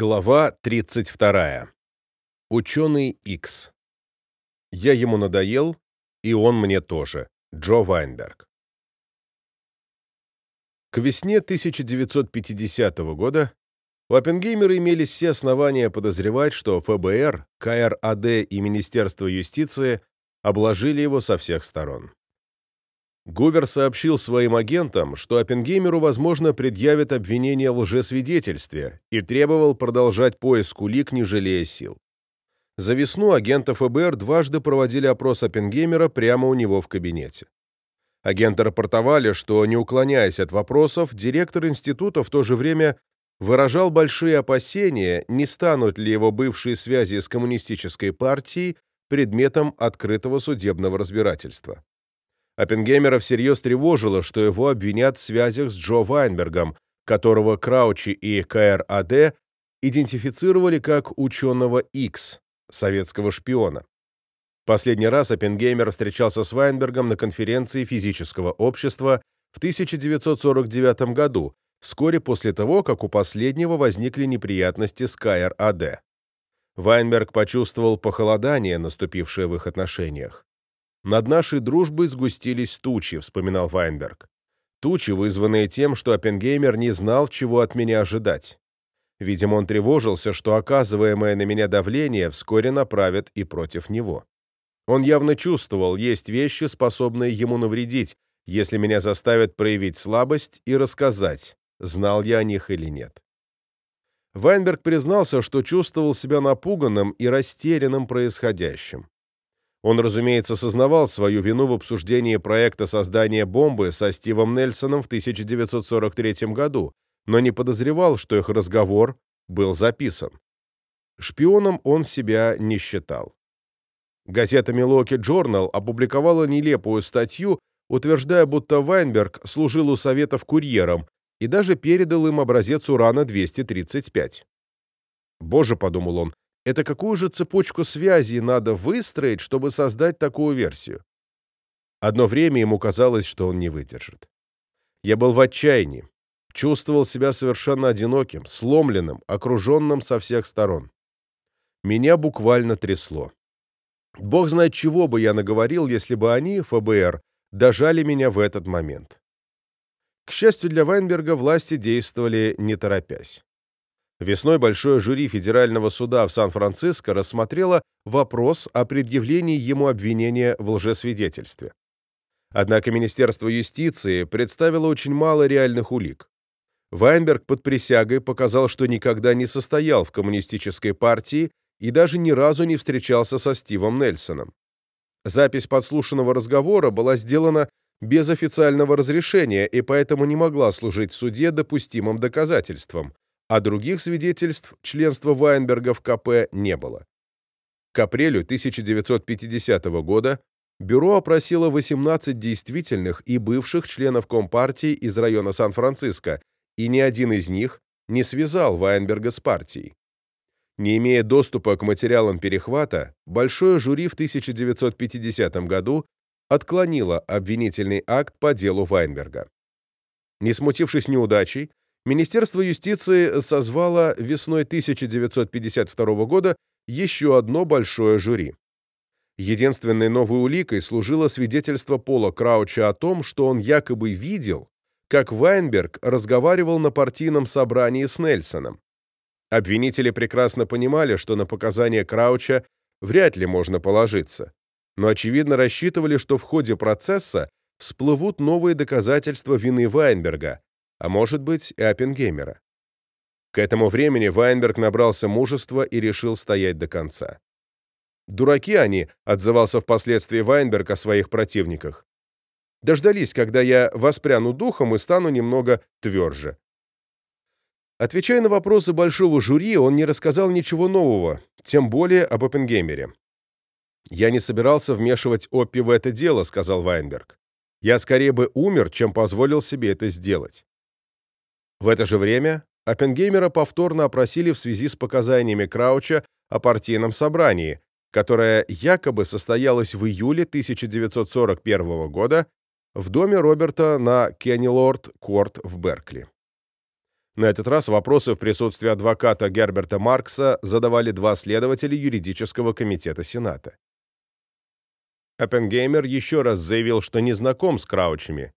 Глава 32. Ученый X. Я ему надоел, и он мне тоже. Джо Вайнберг. К весне 1950 года у Оппенгеймера имелись все основания подозревать, что ФБР, КРАД и Министерство юстиции обложили его со всех сторон. Гувер сообщил своим агентам, что Оппенгеймеру, возможно, предъявят обвинение в лжесвидетельстве и требовал продолжать поиск улик, не жалея сил. За весну агенты ФБР дважды проводили опрос Оппенгеймера прямо у него в кабинете. Агенты рапортовали, что, не уклоняясь от вопросов, директор института в то же время выражал большие опасения, не станут ли его бывшие связи с коммунистической партией предметом открытого судебного разбирательства. Оппенгеймера всерьез тревожило, что его обвинят в связях с Джо Вайнбергом, которого Краучи и КРАД идентифицировали как ученого X, советского шпиона. Последний раз Оппенгеймер встречался с Вайнбергом на конференции физического общества в 1949 году, вскоре после того, как у последнего возникли неприятности с КРАД. Вайнберг почувствовал похолодание, наступившее в их отношениях. «Над нашей дружбой сгустились тучи», — вспоминал Вайнберг. Тучи, вызванные тем, что Оппенгеймер не знал, чего от меня ожидать. Видимо, он тревожился, что оказываемое на меня давление вскоре направят и против него. Он явно чувствовал, есть вещи, способные ему навредить, если меня заставят проявить слабость и рассказать, знал я о них или нет. Вайнберг признался, что чувствовал себя напуганным и растерянным происходящим. Он, разумеется, сознавал свою вину в обсуждении проекта создания бомбы со Стивом Нельсоном в 1943 году, но не подозревал, что их разговор был записан. Шпионом он себя не считал. Газета Milwaukee Journal опубликовала нелепую статью, утверждая, будто Вайнберг служил у Советов курьером и даже передал им образец урана-235. «Боже», — подумал он, это какую же цепочку связей надо выстроить, чтобы создать такую версию? Одно время ему казалось, что он не выдержит. Я был в отчаянии, чувствовал себя совершенно одиноким, сломленным, окруженным со всех сторон. Меня буквально трясло. Бог знает, чего бы я наговорил, если бы они, ФБР, дожали меня в этот момент. К счастью для Вайнберга, власти действовали не торопясь. Весной большое жюри Федерального суда в Сан-Франциско рассмотрело вопрос о предъявлении ему обвинения в лжесвидетельстве. Однако Министерство юстиции представило очень мало реальных улик. Вайнберг под присягой показал, что никогда не состоял в коммунистической партии и даже ни разу не встречался со Стивом Нельсоном. Запись подслушанного разговора была сделана без официального разрешения и поэтому не могла служить в суде допустимым доказательством, а других свидетельств членства Вайнберга в КП не было. К апрелю 1950 года бюро опросило 18 действительных и бывших членов Компартии из района Сан-Франциско, и ни один из них не связал Вайнберга с партией. Не имея доступа к материалам перехвата, большое жюри в 1950 году отклонило обвинительный акт по делу Вайнберга. Не смутившись неудачей, Министерство юстиции созвало весной 1952 года еще одно большое жюри. Единственной новой уликой служило свидетельство Пола Крауча о том, что он якобы видел, как Вайнберг разговаривал на партийном собрании с Нельсоном. Обвинители прекрасно понимали, что на показания Крауча вряд ли можно положиться, но очевидно рассчитывали, что в ходе процесса всплывут новые доказательства вины Вайнберга, а может быть и Оппенгеймера. К этому времени Вайнберг набрался мужества и решил стоять до конца. «Дураки они», — отзывался впоследствии Вайнберг о своих противниках. «Дождались, когда я воспряну духом и стану немного тверже». Отвечая на вопросы большого жюри, он не рассказал ничего нового, тем более об Оппенгеймере. «Я не собирался вмешивать Оппи в это дело», — сказал Вайнберг. «Я скорее бы умер, чем позволил себе это сделать. В это же время Оппенгеймера повторно опросили в связи с показаниями Крауча о партийном собрании, которое якобы состоялось в июле 1941 года в доме Роберта на Кеннилорд-Корт в Беркли. На этот раз вопросы в присутствии адвоката Герберта Маркса задавали два следователя юридического комитета Сената. Оппенгеймер еще раз заявил, что не знаком с Краучами,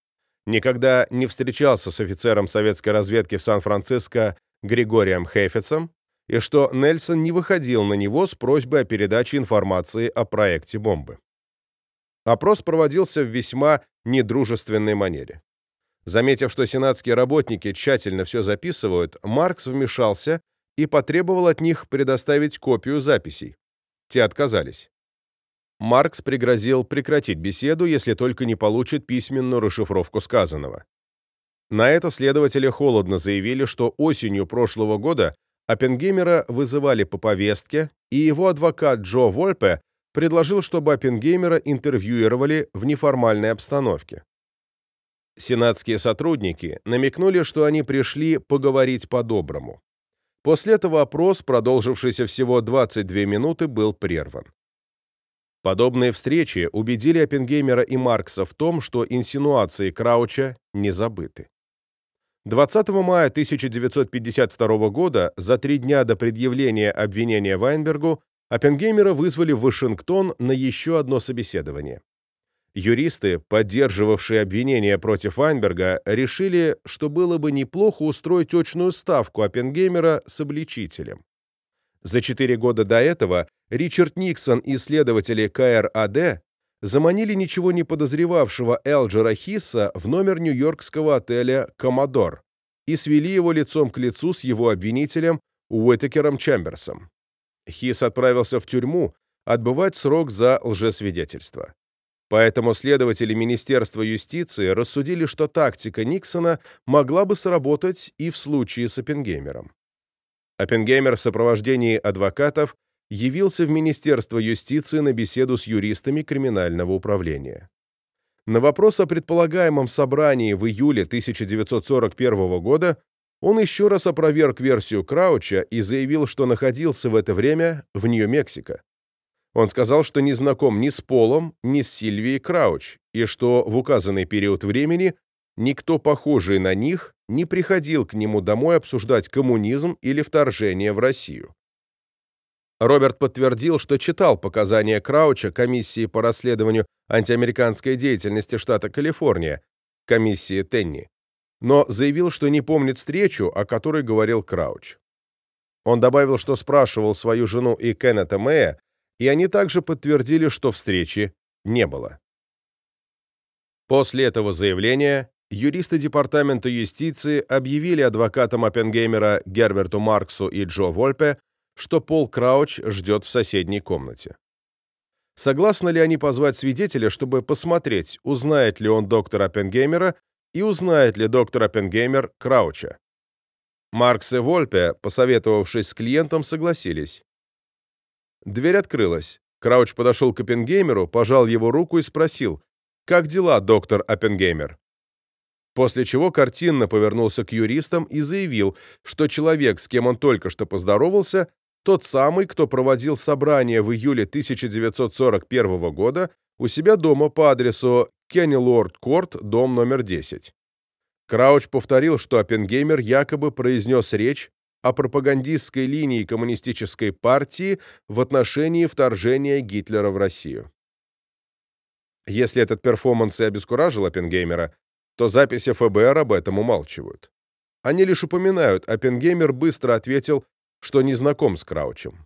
никогда не встречался с офицером советской разведки в Сан-Франциско Григорием Хейфецем и что Нельсон не выходил на него с просьбой о передаче информации о проекте бомбы. Опрос проводился в весьма недружественной манере. Заметив, что сенатские работники тщательно все записывают, Маркс вмешался и потребовал от них предоставить копию записей. Те отказались. Маркс пригрозил прекратить беседу, если только не получит письменную расшифровку сказанного. На это следователи холодно заявили, что осенью прошлого года Оппенгеймера вызывали по повестке, и его адвокат Джо Вольпе предложил, чтобы Оппенгеймера интервьюировали в неформальной обстановке. Сенатские сотрудники намекнули, что они пришли поговорить по-доброму. После этого опрос, продолжившийся всего 22 минуты, был прерван. Подобные встречи убедили Оппенгеймера и Маркса в том, что инсинуации Крауча не забыты. 20 мая 1952 года, за три дня до предъявления обвинения Вайнбергу, Оппенгеймера вызвали в Вашингтон на еще одно собеседование. Юристы, поддерживавшие обвинения против Вайнберга, решили, что было бы неплохо устроить очную ставку Оппенгеймера с обличителем. За четыре года до этого Ричард Никсон и следователи КРАД заманили ничего не подозревавшего Элджера Хисса в номер нью-йоркского отеля «Коммодор» и свели его лицом к лицу с его обвинителем Уитакером Чемберсом. Хисс отправился в тюрьму отбывать срок за лжесвидетельство. Поэтому следователи Министерства юстиции рассудили, что тактика Никсона могла бы сработать и в случае с Оппенгеймером. Оппенгеймер в сопровождении адвокатов явился в Министерство юстиции на беседу с юристами криминального управления. На вопрос о предполагаемом собрании в июле 1941 года он еще раз опроверг версию Крауча и заявил, что находился в это время в Нью-Мексико. Он сказал, что не знаком ни с Полом, ни с Сильвией Крауч, и что в указанный период времени никто похожий на них не приходил к нему домой обсуждать коммунизм или вторжение в Россию. Роберт подтвердил, что читал показания Крауча комиссии по расследованию антиамериканской деятельности штата Калифорния, комиссии Тенни, но заявил, что не помнит встречу, о которой говорил Крауч. Он добавил, что спрашивал свою жену и Кеннета Мэя и они также подтвердили, что встречи не было. После этого заявления юристы Департамента юстиции объявили адвокатам Оппенгеймера Герберту Марксу и Джо Вольпе, что Пол Крауч ждет в соседней комнате. Согласны ли они позвать свидетеля, чтобы посмотреть, узнает ли он доктора Оппенгеймера и узнает ли доктор Оппенгеймер Крауча? Маркс и Вольпе, посоветовавшись с клиентом, согласились. Дверь открылась. Крауч подошел к Оппенгеймеру, пожал его руку и спросил, «Как дела, доктор Оппенгеймер?» После чего картинно повернулся к юристам и заявил, что человек, с кем он только что поздоровался, тот самый, кто проводил собрание в июле 1941 года у себя дома по адресу Kenilworth Court, дом номер 10. Крауч повторил, что Оппенгеймер якобы произнес речь о пропагандистской линии коммунистической партии в отношении вторжения Гитлера в Россию. Если этот перформанс и обескуражил Оппенгеймера, то записи ФБР об этом умалчивают. Они лишь упоминают, Оппенгеймер быстро ответил, что не знаком с Краучем.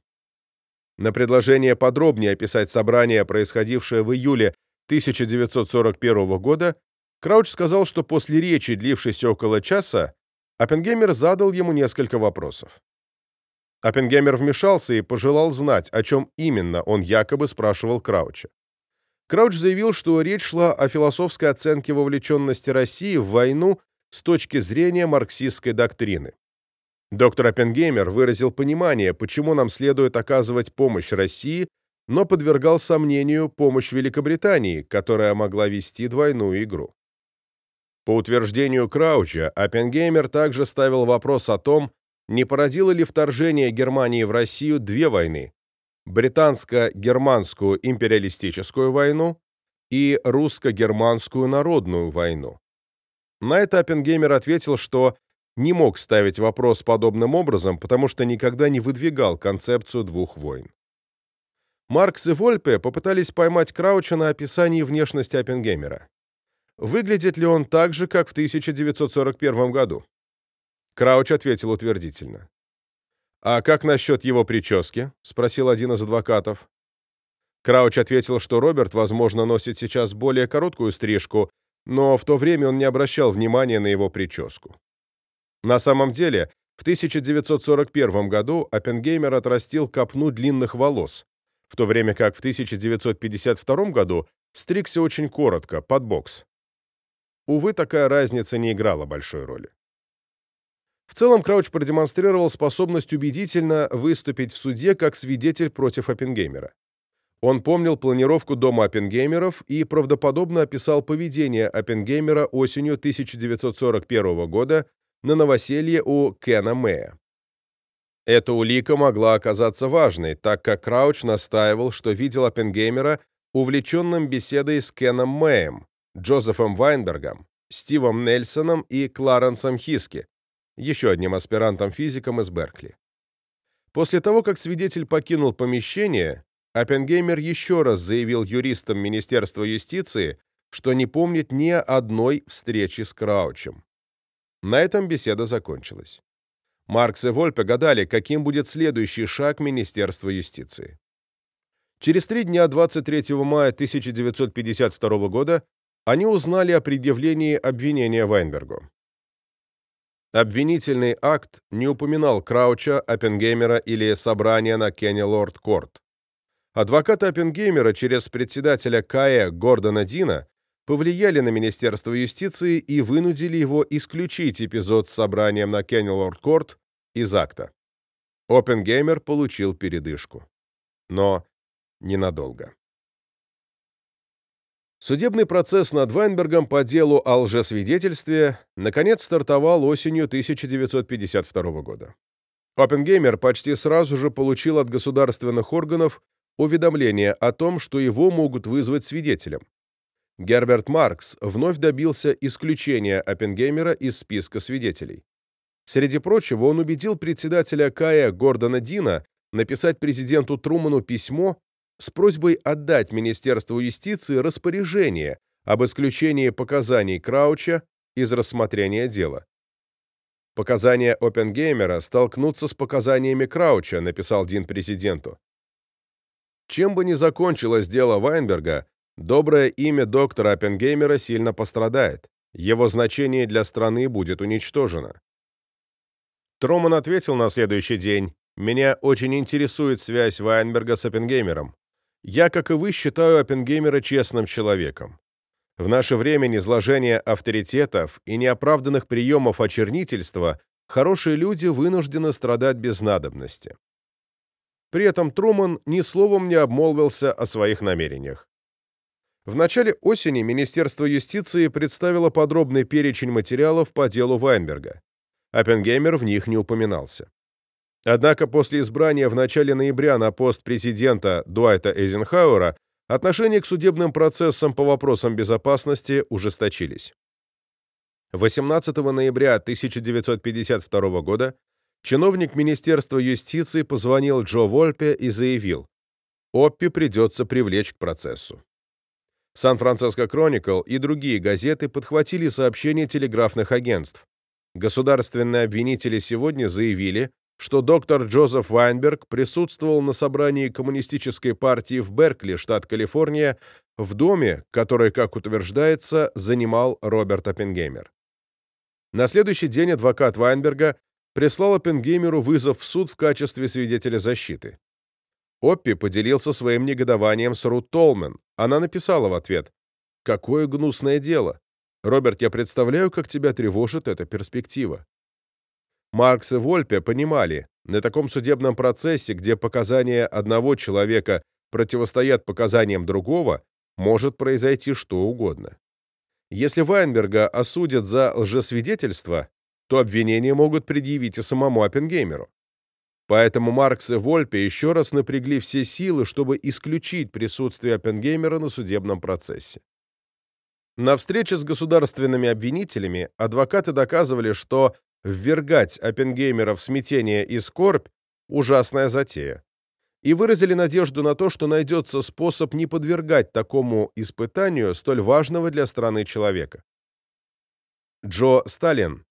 На предложение подробнее описать собрание, происходившее в июле 1941 года, Крауч сказал, что после речи, длившейся около часа, Оппенгеймер задал ему несколько вопросов. Оппенгеймер вмешался и пожелал знать, о чем именно он якобы спрашивал Крауча. Крауч заявил, что речь шла о философской оценке вовлеченности России в войну с точки зрения марксистской доктрины. Доктор Оппенгеймер выразил понимание, почему нам следует оказывать помощь России, но подвергал сомнению помощь Великобритании, которая могла вести двойную игру. По утверждению Крауча, Оппенгеймер также ставил вопрос о том, не породило ли вторжение Германии в Россию две войны – британско-германскую империалистическую войну и русско-германскую народную войну. На это Оппенгеймер ответил, что не мог ставить вопрос подобным образом, потому что никогда не выдвигал концепцию двух войн. Маркс и Вольпе попытались поймать Крауча на описании внешности Оппенгеймера. Выглядит ли он так же, как в 1941 году? Крауч ответил утвердительно. «А как насчет его прически?» — спросил один из адвокатов. Крауч ответил, что Роберт, возможно, носит сейчас более короткую стрижку, но в то время он не обращал внимания на его прическу. На самом деле, в 1941 году Оппенгеймер отрастил копну длинных волос, в то время как в 1952 году стригся очень коротко, под бокс. Увы, такая разница не играла большой роли. В целом, Крауч продемонстрировал способность убедительно выступить в суде как свидетель против Оппенгеймера. Он помнил планировку дома Оппенгеймеров и правдоподобно описал поведение Оппенгеймера осенью 1941 года на новоселье у Кена Мэя. Эта улика могла оказаться важной, так как Крауч настаивал, что видел Оппенгеймера увлеченным беседой с Кеном Мэем, Джозефом Вайнбергом, Стивом Нельсоном и Кларенсом Хиски, еще одним аспирантом-физиком из Беркли. После того, как свидетель покинул помещение, Оппенгеймер еще раз заявил юристам Министерства юстиции, что не помнит ни одной встречи с Краучем. На этом беседа закончилась. Маркс и Вольпе гадали, каким будет следующий шаг Министерства юстиции. Через три дня, 23 мая 1952 года, они узнали о предъявлении обвинения Вайнбергу. Обвинительный акт не упоминал Крауча, Оппенгеймера или собрания на Кенни-Лорд Корт. Адвокаты Оппенгеймера через председателя КАЭ Гордона Дина повлияли на Министерство юстиции и вынудили его исключить эпизод с собранием на Кеннелорд Корт из акта. Оппенгеймер получил передышку. Но ненадолго. Судебный процесс над Вайнбергом по делу о лжесвидетельстве наконец стартовал осенью 1952 года. Оппенгеймер почти сразу же получил от государственных органов уведомление о том, что его могут вызвать свидетелем. Герберт Маркс вновь добился исключения Оппенгеймера из списка свидетелей. Среди прочего, он убедил председателя КАЭ Гордона Дина написать президенту Труману письмо с просьбой отдать Министерству юстиции распоряжение об исключении показаний Крауча из рассмотрения дела. Показания Оппенгеймера столкнутся с показаниями Крауча, написал Дин президенту. Чем бы ни закончилось дело Вайнберга, доброе имя доктора Оппенгеймера сильно пострадает. Его значение для страны будет уничтожено. Труман ответил на следующий день. «Меня очень интересует связь Вайнберга с Оппенгеймером. Я, как и вы, считаю Оппенгеймера честным человеком. В наше время низложения авторитетов и неоправданных приемов очернительства хорошие люди вынуждены страдать без надобности. При этом Труман ни словом не обмолвился о своих намерениях. В начале осени Министерство юстиции представило подробный перечень материалов по делу Вайнберга. Оппенгеймер в них не упоминался. Однако после избрания в начале ноября на пост президента Дуайта Эйзенхауэра отношения к судебным процессам по вопросам безопасности ужесточились. 18 ноября 1952 года чиновник Министерства юстиции позвонил Джо Вольпе и заявил, Оппи придется привлечь к процессу. Сан-Франциско Кроникл и другие газеты подхватили сообщения телеграфных агентств. Государственные обвинители сегодня заявили, что доктор Джозеф Вайнберг присутствовал на собрании коммунистической партии в Беркли, штат Калифорния, в доме, который, как утверждается, занимал Роберт Оппенгеймер. На следующий день адвокат Вайнберга прислал Оппенгеймеру вызов в суд в качестве свидетеля защиты. Оппи поделился своим негодованием с Рут Толмен. Она написала в ответ «Какое гнусное дело! Роберт, я представляю, как тебя тревожит эта перспектива». Маркс и Вольпе понимали, на таком судебном процессе, где показания одного человека противостоят показаниям другого, может произойти что угодно. Если Вайнберга осудят за лжесвидетельство, то обвинения могут предъявить и самому Оппенгеймеру. Поэтому Маркс и Вольпе еще раз напрягли все силы, чтобы исключить присутствие Оппенгеймера на судебном процессе. На встрече с государственными обвинителями адвокаты доказывали, что ввергать Оппенгеймера в смятение и скорбь – ужасная затея, и выразили надежду на то, что найдется способ не подвергать такому испытанию столь важного для страны человека. Джо Сталин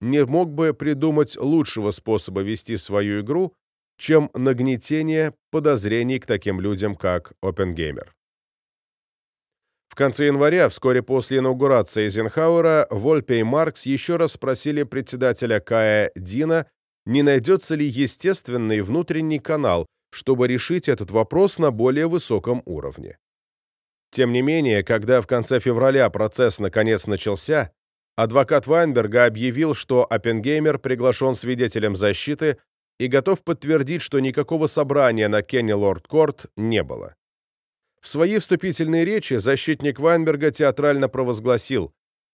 не мог бы придумать лучшего способа вести свою игру, чем нагнетение подозрений к таким людям, как Оппенгеймер. В конце января, вскоре после инаугурации Эйзенхауэра, Вольпе и Маркс еще раз спросили председателя КАЭ Дина, не найдется ли естественный внутренний канал, чтобы решить этот вопрос на более высоком уровне. Тем не менее, когда в конце февраля процесс наконец начался, адвокат Вайнберга объявил, что Оппенгеймер приглашен свидетелем защиты и готов подтвердить, что никакого собрания на Кеннелорд-Корт не было. В своей вступительной речи защитник Вайнберга театрально провозгласил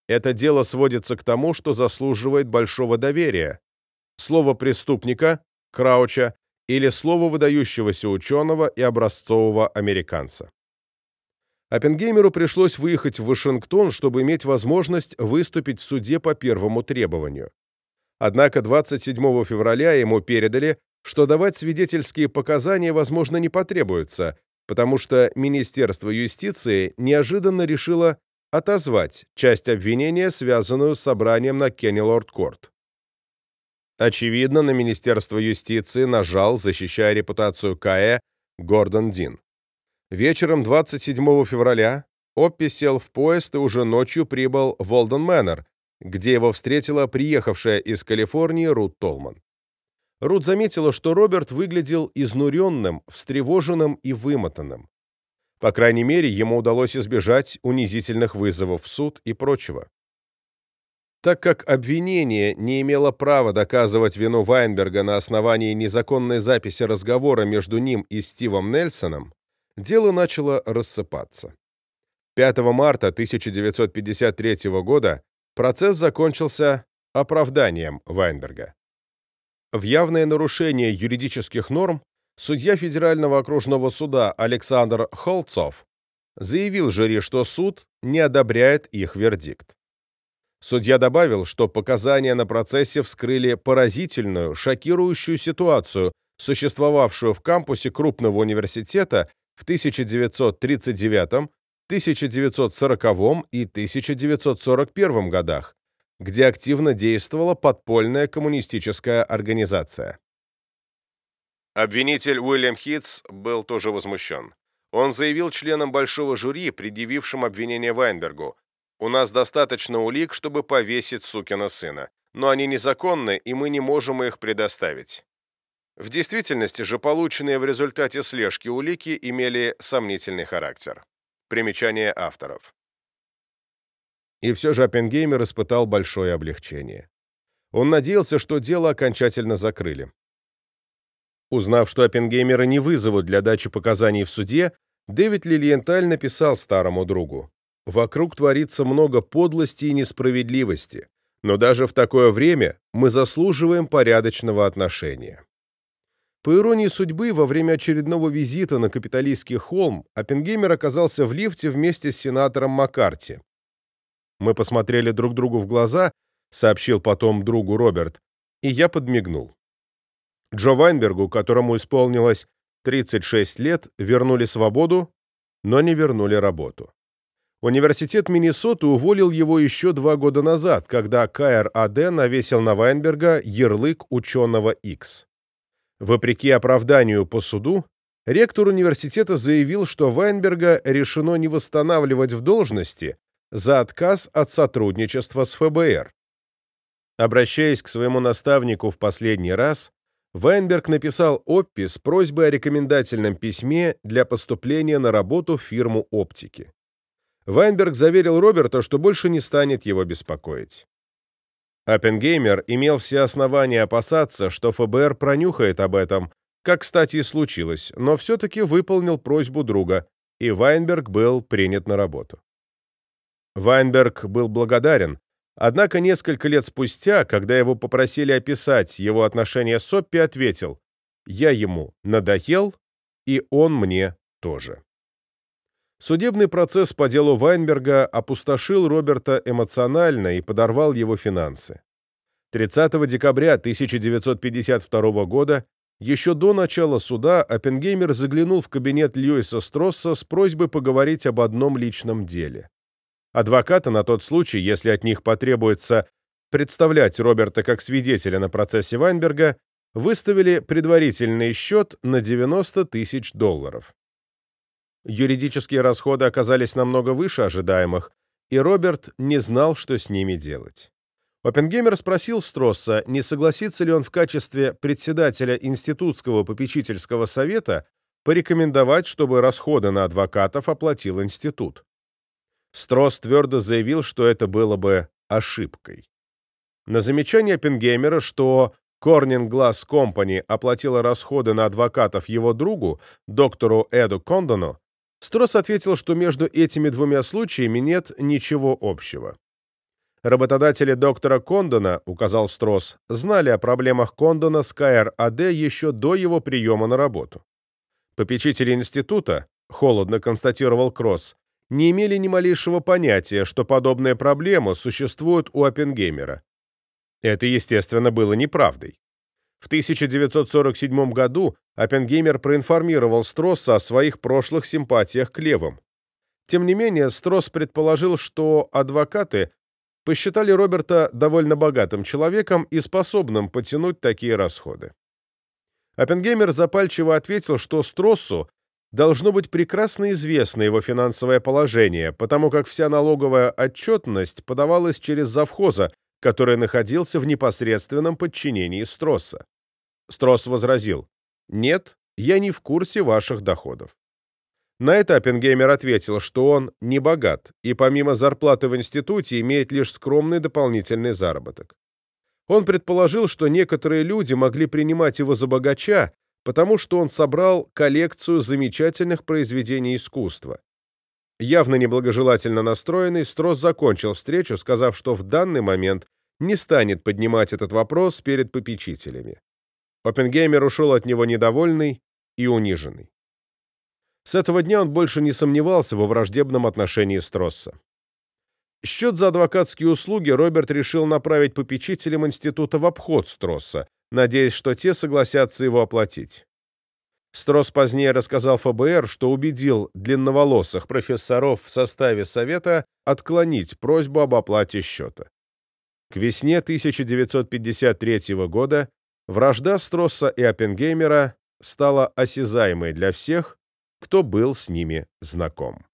«Это дело сводится к тому, что заслуживает большого доверия. Слово преступника, Крауча, или слово выдающегося ученого и образцового американца». Оппенгеймеру пришлось выехать в Вашингтон, чтобы иметь возможность выступить в суде по первому требованию. Однако 27 февраля ему передали, что давать свидетельские показания, возможно, не потребуется, потому что Министерство юстиции неожиданно решило отозвать часть обвинения, связанную с собранием на Кеннелорд-Корт. Очевидно, на Министерство юстиции нажал, защищая репутацию КАЭ, Гордон Дин. Вечером 27 февраля Оппи сел в поезд и уже ночью прибыл в Олден Мэннер, где его встретила приехавшая из Калифорнии Рут Толман. Рут заметила, что Роберт выглядел изнуренным, встревоженным и вымотанным. По крайней мере, ему удалось избежать унизительных вызовов в суд и прочего. Так как обвинение не имело права доказывать вину Вайнберга на основании незаконной записи разговора между ним и Стивом Нельсоном, дело начало рассыпаться. 5 марта 1953 года процесс закончился оправданием Вайнберга. В явное нарушение юридических норм судья Федерального окружного суда Александр Холцов заявил жюри, что суд не одобряет их вердикт. Судья добавил, что показания на процессе вскрыли поразительную, шокирующую ситуацию, существовавшую в кампусе крупного университета в 1939, 1940 и 1941 годах, где активно действовала подпольная коммунистическая организация. Обвинитель Уильям Хитц был тоже возмущен. Он заявил членам большого жюри, предъявившим обвинение Вайнбергу, «У нас достаточно улик, чтобы повесить сукина сына, но они незаконны, и мы не можем их предоставить». В действительности же полученные в результате слежки улики имели сомнительный характер. Примечание авторов и все же Оппенгеймер испытал большое облегчение. Он надеялся, что дело окончательно закрыли. Узнав, что Оппенгеймера не вызовут для дачи показаний в суде, Дэвид Лилиенталь написал старому другу «Вокруг творится много подлости и несправедливости, но даже в такое время мы заслуживаем порядочного отношения». По иронии судьбы, во время очередного визита на капиталистский холм Оппенгеймер оказался в лифте вместе с сенатором Маккарти. Мы посмотрели друг другу в глаза, сообщил потом другу Роберт, и я подмигнул. Джо Вайнбергу, которому исполнилось 36 лет, вернули свободу, но не вернули работу. Университет Миннесоты уволил его еще два года назад, когда КРАД навесил на Вайнберга ярлык ученого X. Вопреки оправданию по суду, ректор университета заявил, что Вайнберга решено не восстанавливать в должности, за отказ от сотрудничества с ФБР. Обращаясь к своему наставнику в последний раз, Вайнберг написал Оппи с просьбой о рекомендательном письме для поступления на работу в фирму оптики. Вайнберг заверил Роберта, что больше не станет его беспокоить. Оппенгеймер имел все основания опасаться, что ФБР пронюхает об этом, как, кстати, и случилось, но все-таки выполнил просьбу друга, и Вайнберг был принят на работу. Вайнберг был благодарен, однако несколько лет спустя, когда его попросили описать его отношения с Соппи, ответил «Я ему надоел, и он мне тоже». Судебный процесс по делу Вайнберга опустошил Роберта эмоционально и подорвал его финансы. 30 декабря 1952 года, еще до начала суда, Оппенгеймер заглянул в кабинет Льюиса Стросса с просьбой поговорить об одном личном деле. Адвокаты на тот случай, если от них потребуется представлять Роберта как свидетеля на процессе Вайнберга, выставили предварительный счет на 90 тысяч долларов. Юридические расходы оказались намного выше ожидаемых, и Роберт не знал, что с ними делать. Оппенгеймер спросил Стросса, не согласится ли он в качестве председателя Институтского попечительского совета порекомендовать, чтобы расходы на адвокатов оплатил институт. Стросс твердо заявил, что это было бы ошибкой. На замечание Оппенгеймера, что Corning Glass Company оплатила расходы на адвокатов его другу, доктору Эду Кондону, Стросс ответил, что между этими двумя случаями нет ничего общего. Работодатели доктора Кондона, указал Стросс, знали о проблемах Кондона с КРАД еще до его приема на работу. Попечители института, холодно констатировал Кросс, не имели ни малейшего понятия, что подобные проблемы существуют у Оппенгеймера. Это, естественно, было неправдой. В 1947 году Оппенгеймер проинформировал Стросса о своих прошлых симпатиях к левым. Тем не менее, Стросс предположил, что адвокаты посчитали Роберта довольно богатым человеком и способным потянуть такие расходы. Оппенгеймер запальчиво ответил, что Строссу должно быть прекрасно известно его финансовое положение, потому как вся налоговая отчетность подавалась через завхоза, который находился в непосредственном подчинении Стросса. Стросс возразил, «Нет, я не в курсе ваших доходов». На это Оппенгеймер ответил, что он не богат и помимо зарплаты в институте имеет лишь скромный дополнительный заработок. Он предположил, что некоторые люди могли принимать его за богача, потому что он собрал коллекцию замечательных произведений искусства. Явно неблагожелательно настроенный, Стросс закончил встречу, сказав, что в данный момент не станет поднимать этот вопрос перед попечителями. Оппенгеймер ушел от него недовольный и униженный. С этого дня он больше не сомневался во враждебном отношении Стросса. Счет за адвокатские услуги Роберт решил направить попечителям института в обход Стросса, надеясь, что те согласятся его оплатить. Стросс позднее рассказал ФБР, что убедил длинноволосых профессоров в составе совета отклонить просьбу об оплате счета. К весне 1953 года вражда Стросса и Оппенгеймера стала осязаемой для всех, кто был с ними знаком.